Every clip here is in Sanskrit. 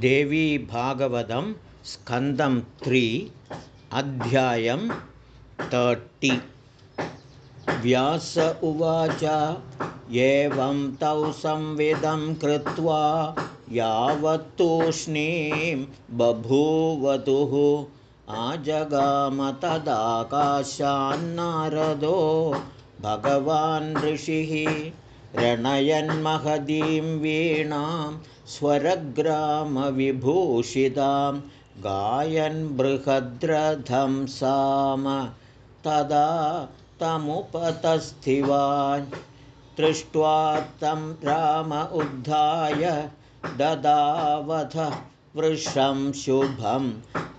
देवी भागवतं स्कन्दं त्रि अध्यायं तर्टि। व्यास उवाच एवं तौ संविदं कृत्वा यावत्तूष्णीं बभूवतुः। आजगाम तदाकाशान्नारदो भगवान् ऋषिः रणयन्महदीं वीणां स्वरग्रामविभूषितां गायन् बृहद्रथं साम तदा तमुपतस्थिवान्। दृष्ट्वा तं राम उद्धाय ददावथ वृषं शुभम्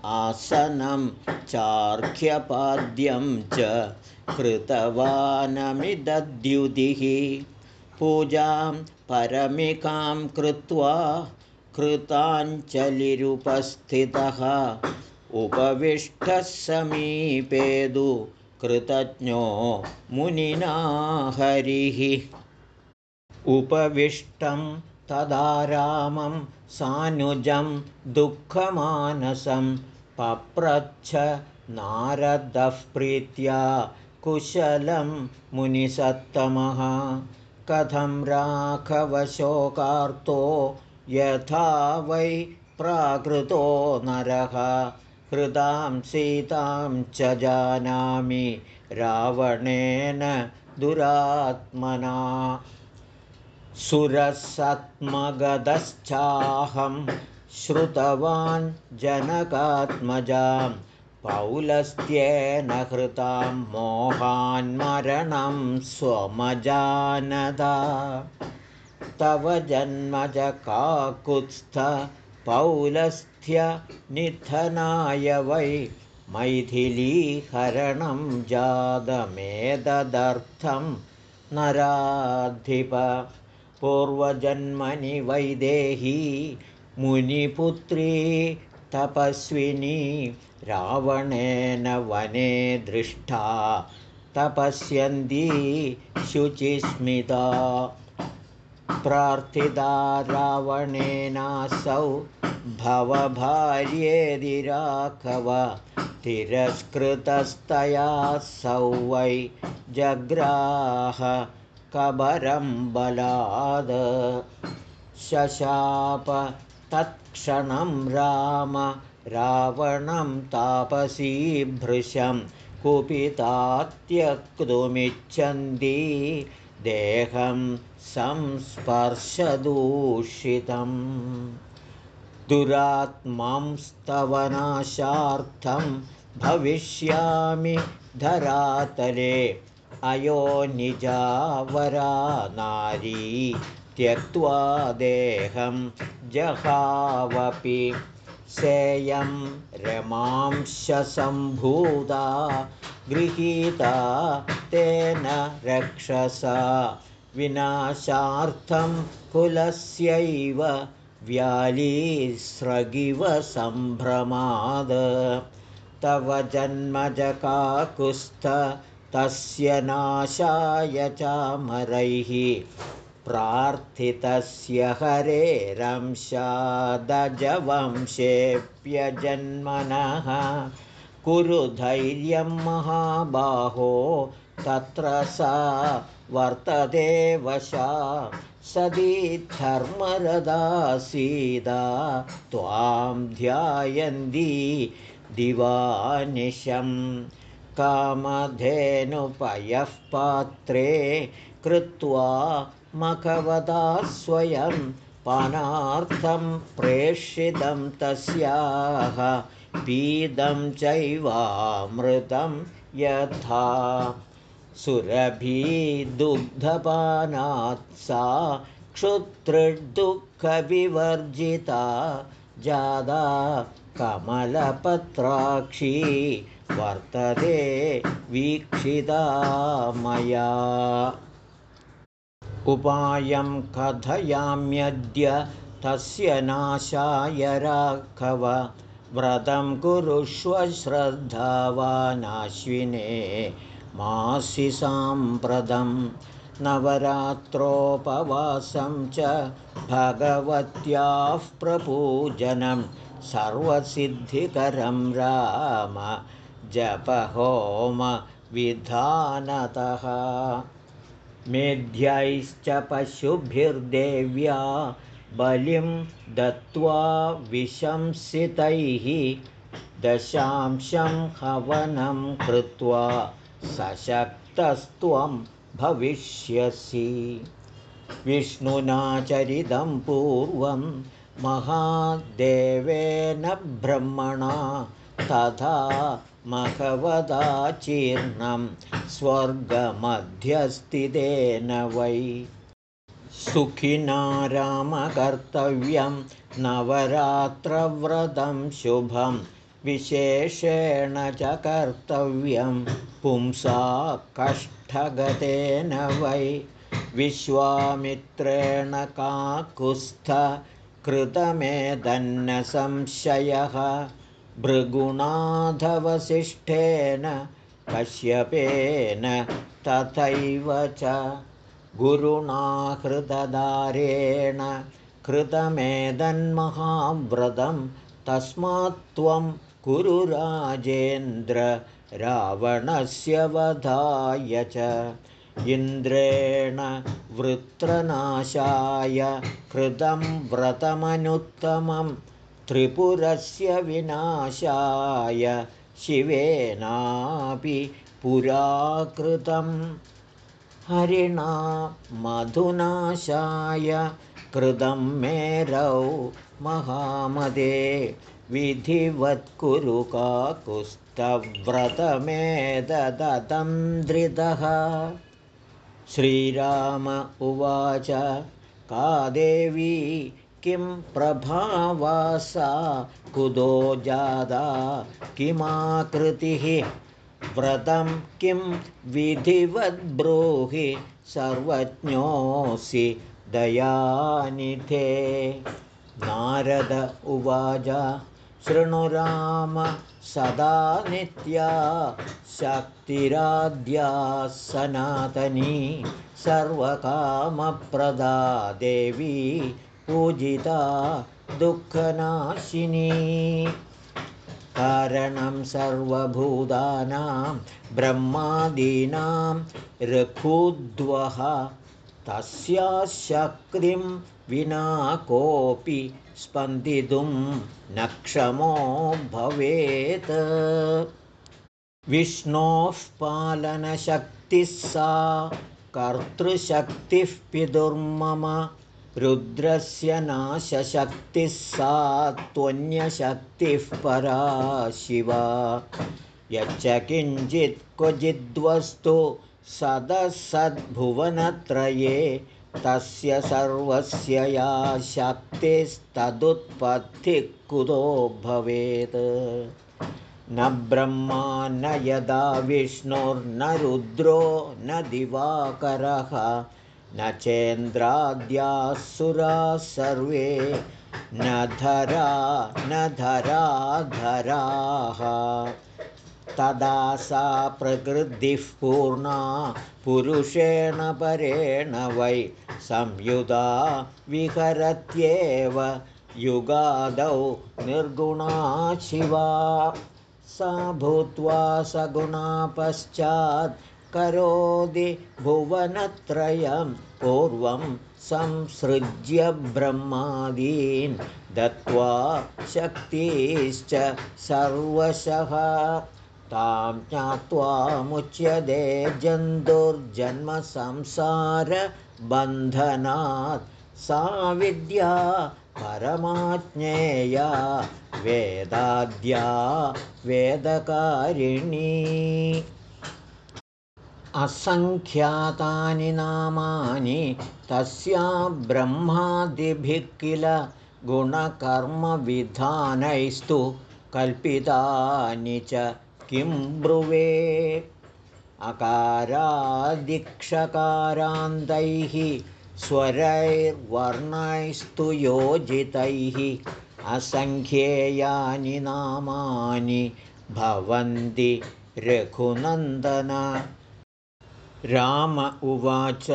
आसनं चार्घ्यपाद्यं च कृतवानमिदद्युतिः पूजां परमिकां कृत्वा कृताञ्जलिरुपस्थितः। उपविष्टः समीपेदु कृतज्ञो मुनिना हरिः। उपविष्टं तदा रामं सानुजं दुःखमानसं पप्रच्छ नारदः प्रीत्या कुशलं मुनिसत्तमः कथं राघवशोकार्तो यथा वै प्राकृतो नरः? हृदां सीतां च जानामि रावणेन दुरात्मना। सुरसत्मगतश्चाहं श्रुतवान् जनकात्मजाम् पौलस्त्येन हृतां मोहान्मरणं स्वमजानदा। तव काकुत्स्थ पौलस्थ्यनिधनाय वै मैथिलीहरणं जातमेतदर्थं नराधिप। पूर्वजन्मनि वैदेही मुनिपुत्री तपस्विनी रावणेन वने दृष्टा तपस्यन्ती शुचिस्मिता। प्रार्थिता रावणेनासौ भवभार्येदिराघव तिरस्कृतस्तया सौ वै जग्राह कबरं बलाद शशाप तत्क्षणं राम रावणं तापसीभृशं कुपितात्यक्तुमिच्छन्ती। देहं संस्पर्शदूषितम्। दुरात्मांस्तवनाशार्थं भविष्यामि धरातले। अयो निजावरा नारी त्यक्त्वा देहं जहावपि सेयं रमांशसम्भूता गृहीता तेन रक्षसा विनाशार्थं कुलस्यैव व्यालीस्रगिव सम्भ्रमाद। तव जन्मजकाकुस्थ तस्य नाशाय चामरैः प्रार्थितस्य हरेरंशादजवंशेऽप्यजन्मनः कुरु धैर्यं महाबाहो तत्र सा वर्तते वशा। सदी धर्मरदासीदा त्वां ध्यायन्ती दिवानिशं। कामधेनुपयः पात्रे कृत्वा मखवदा स्वयं पानार्थं प्रेषितं तस्याः पीदं चैवामृतं यथा। सुरभिदुग्धपानात् सा क्षुत्रिदुःखविवर्जिता जादा कमलपत्राक्षी वर्तते वीक्षिता मया उपायं कथयाम्यद्य तस्य नाशाय राघव। व्रतं कुरुष्व श्रद्धावानाश्विने मासि साम्प्रतं नवरात्रोपवासं च भगवत्याः प्रपूजनं सर्वसिद्धिकरं राम। जपहोमविधानतः मेध्यैश्च पशुभिर्देव्या बलिं दत्त्वा विशंसितैः दशांशं हवनं कृत्वा सशक्तस्त्वं भविष्यसि। विष्णुनाचरितं पूर्वं महादेवेन ब्रह्मणा तथा मघवदाचीर्णं स्वर्गमध्यस्थितेन वै। सुखिनारामकर्तव्यं नवरात्रव्रतं शुभं विशेषेण च कर्तव्यं पुंसा कष्टगतेन वै। विश्वामित्रेण काकुस्थ कृतमेदन्नसंशयः भृगुणाधवसिष्ठेन कश्यपेन तथैव च गुरुणाहृददारेण कृतमेदन्महाव्रतं तस्मात् त्वं रावणस्य वधाय च। इन्द्रेण वृत्रनाशाय कृतं व्रतमनुत्तमं त्रिपुरस्य विनाशाय शिवेनापि पुराकृतम् हरिणा मधुनाशाय कृतं मेरौ महामदे विधिवत्कुरु धृतः। श्रीराम उवाच का देवी किं प्रभावासा? कुतो जादा? किमाकृतिः? व्रतं किं विधिवद्ब्रूहि? सर्वज्ञोऽसि दयानिधे। नारद उवाच शृणुराम सदा नित्या शक्तिराद्या सनातनी सर्वकामप्रदा देवी पूजिता दुःखनाशिनी। कारणं सर्वभूतानां ब्रह्मादीनां रघुद्वः तस्याः शक्तिं विना कोऽपि स्पन्दितुं न क्षमो भवेत्। विष्णोः पालनशक्तिः सा कर्तृशक्तिः पितुर्मम रुद्रस्य नाशशक्तिः सा त्वन्यशक्तिः परा शिवा। यच्च किञ्चित् क्वचिद्वस्तु सदसद्भुवनत्रये तस्य सर्वस्य या शक्तिस्तदुत्पत्तिः कुतो भवेत्। न ब्रह्मा न यदा विष्णुर्न रुद्रो न दिवाकरः न चेन्द्राद्याः सुराः सर्वे न धरा न धराधराः तदा सा प्रकृतिः पूर्णा पुरुषेण परेण वै संयुधा विहरत्येव युगादौ निर्गुणा शिवा। सा भूत्वा सगुणा पश्चात् करोति भुवनत्रयं पूर्वं संसृज्य ब्रह्मादीन् दत्त्वा शक्तिश्च सर्वशः। तां ज्ञात्वामुच्यते जन्तुर्जन्मसंसारबन्धनात्। सा विद्या परमाज्ञेया वेदाद्या वेदकारिणी असङ्ख्यातानि नामानि तस्या ब्रह्मादिभिः किल गुणकर्मविधानैस्तु कल्पितानि च किं ब्रुवे? अकारादिक्षकारान्तैः स्वरैर्वर्णैस्तु योजितैः असङ्ख्येयानि नामानि भवन्ति रघुनन्दन राम उवाच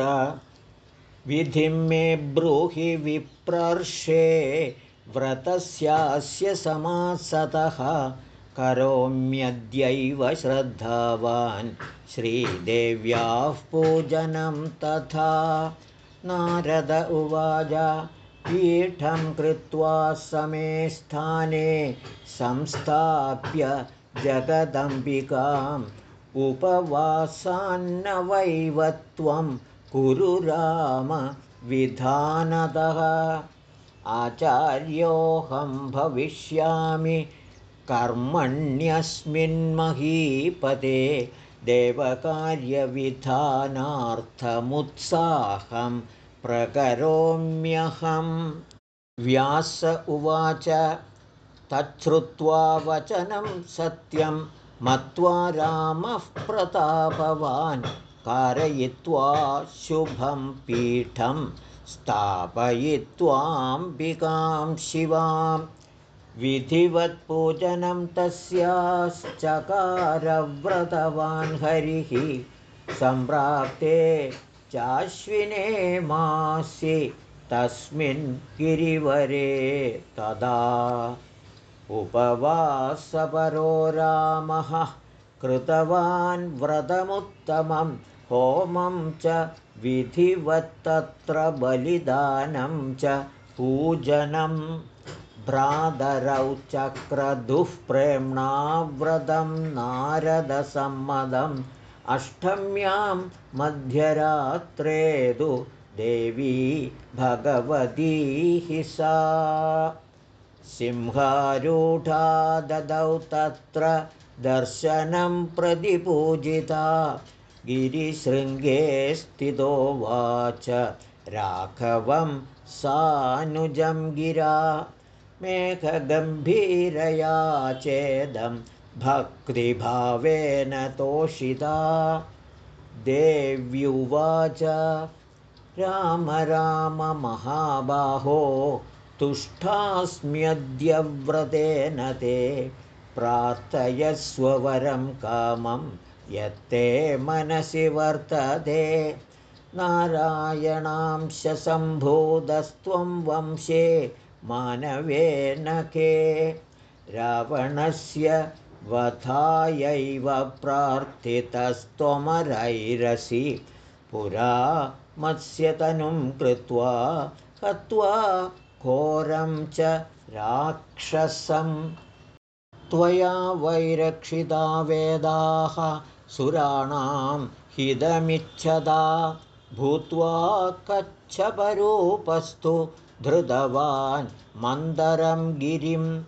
विधिं मे ब्रूहि विप्रर्षे व्रतस्यास्य समासतः करोम्यद्यैव श्रद्धावान् श्रीदेव्याः पूजनं तथा। नारद उवाच पीठं कृत्वा समे स्थाने संस्थाप्य जगदम्बिकाम् उपवासान्नवैव त्वं कुरु राम विधानतः। आचार्योऽहं भविष्यामि कर्मण्यस्मिन्महीपते देवकार्यविधानार्थमुत्साहं प्रकरोम्यहं। व्यास उवाच तच्छ्रुत्वा वचनं सत्यं मत्वा रामः प्रतापवान् कारयित्वा शुभं पीठं स्थापयित्वाम्बिकां शिवाम्। विधिवत्पूजनं तस्याश्चकारव्रतवान् हरिः सम्प्राप्ते चाश्विने मासि तस्मिन् गिरिवरे तदा उपवासपरो रामः कृतवान् व्रतमुत्तमं होमं च विधिवत्तत्र बलिदानं च पूजनम् भ्रातरौ चक्रदुःप्रेम्णा व्रतं नारदसम्मदम् अष्टम्यां मध्यरात्रेदु देवी भगवती सा सिंहारूढा ददौ तत्र दर्शनं प्रतिपूजिता। गिरिशृङ्गे स्थितो वाच राघवं सानुजं गिरा। मेघगम्भीरया चेदं भक्तिभावेन तोषिता। देव्युवाच राम राम महाबाहो तुष्टास्म्यद्यव्रतेन ते प्रार्थयस्ववरं कामं यत्ते मनसि वर्तते। नारायणांशम्भूतस्त्वं वंशे मानवेन के। रावणस्य वधायैव प्रार्थितस्त्वमरैरसि। पुरा मत्स्यतनुं कृत्वा हत्वा घोरं च राक्षसं। त्वया वैरक्षिता वेदाः सुराणां हिदमिच्छदा भूत्वा कच्छपरूपस्तु धृतवान् मन्दरं गिरिम्।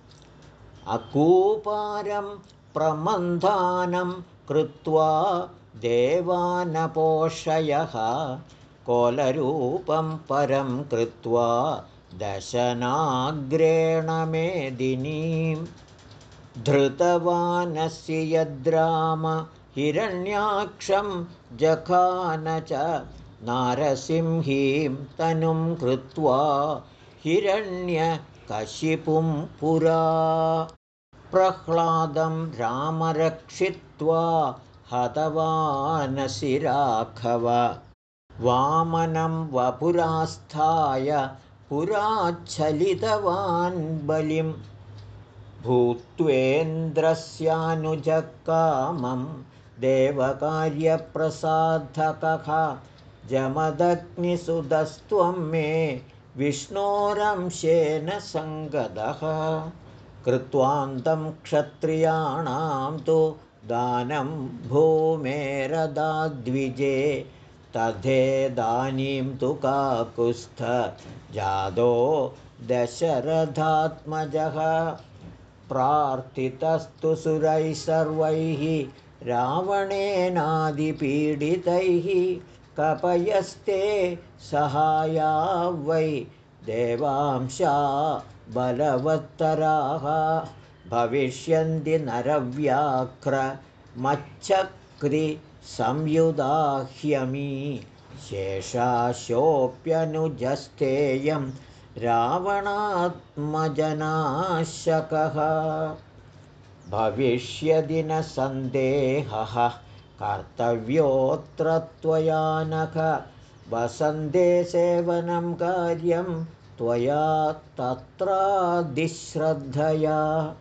अकूपारं प्रमन्धानं कृत्वा देवानपोषयः। कोलरूपं परं कृत्वा दशनाग्रेण मेदिनीं धृतवानस्य यद्राम हिरण्याक्षं जखान च नारसिंहीं तनुं कृत्वा हिरण्यकशिपुं पुरा। प्रह्लादं रामरक्षित्वा हतवानसि राघव। वामनं वपुरास्थाय पुराच्छलितवान् बलिं। भूत्वेन्द्रस्यानुजकामं देवकार्यप्रसाधकः जमदग्निसुधस्त्वं मे विष्णोरंशेन सङ्गदः। कृत्वान्तं क्षत्रियाणां तु दानं भूमेरदाद्विजे तथेदानीं तु काकुस्थ जादो दशरथात्मजः। प्रार्थितस्तु सुरैः सर्वैः रावणेनादिपीडितैः कपयस्ते सहाया वै देवांशा बलवत्तराः। भविष्यन्ति नरव्याघ्रमच्छक्रिसंयुधाह्यमी शेषाशोऽप्यनुजस्तेयं रावणात्मजनाशकः। भविष्यदि न सन्देहः कर्तव्योऽत्र त्वया नख वसन्ते सेवनं कार्यं त्वया तत्रादिश्रद्धया।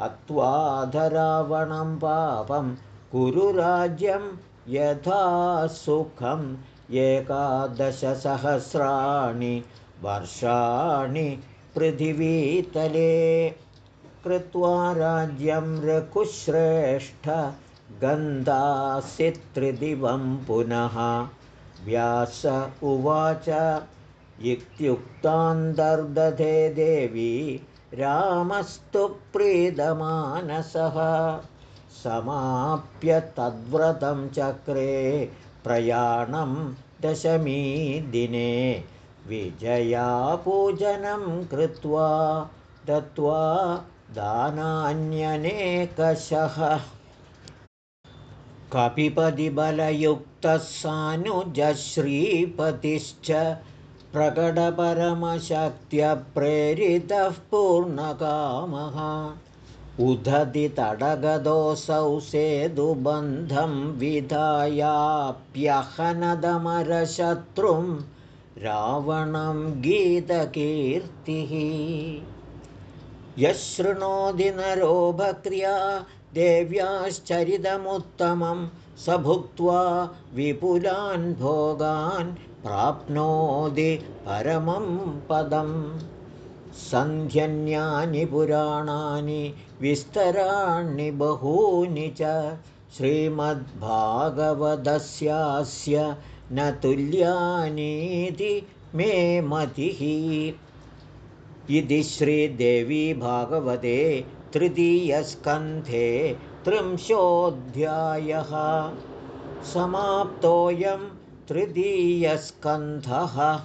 हत्वाधरावणं पापं कुरुराज्यं यथा सुखम् एकादशसहस्राणि वर्षाणि पृथिवीतले कृत्वा राज्यं रघुश्रेष्ठ गन्धासि त्रिदिवं पुनः। व्यास उवाच इत्युक्तान्तर्दधे देवी रामस्तु प्रीदमानसः समाप्य तद्व्रतं चक्रे प्रयाणं दशमीदिने विजयापूजनं कृत्वा दत्त्वा दानान्यनेकशः। कपिपदिबलयुक्तः सानुजश्रीपतिश्च प्रकटपरमशक्त्यप्रेरितः पूर्णकामः उदधितडगदोऽसौ सेतुबन्धं विधायाप्यहनदमरशत्रुं रावणं गीतकीर्तिः। यशृणोति नरो भक्र्या देव्याश्चरितमुत्तमं स भुक्त्वा विपुलान् भोगान् प्राप्नोति परमं पदम् सन्ध्यन्यानि पुराणानि विस्तराणि बहूनि च श्रीमद्भागवतस्यास्य न तुल्यानीति मे मतिः। इति श्रीदेवी भागवते तृतीयस्कन्धे त्रिंशोऽध्यायः। समाप्तोऽयं तृतीयस्कन्धः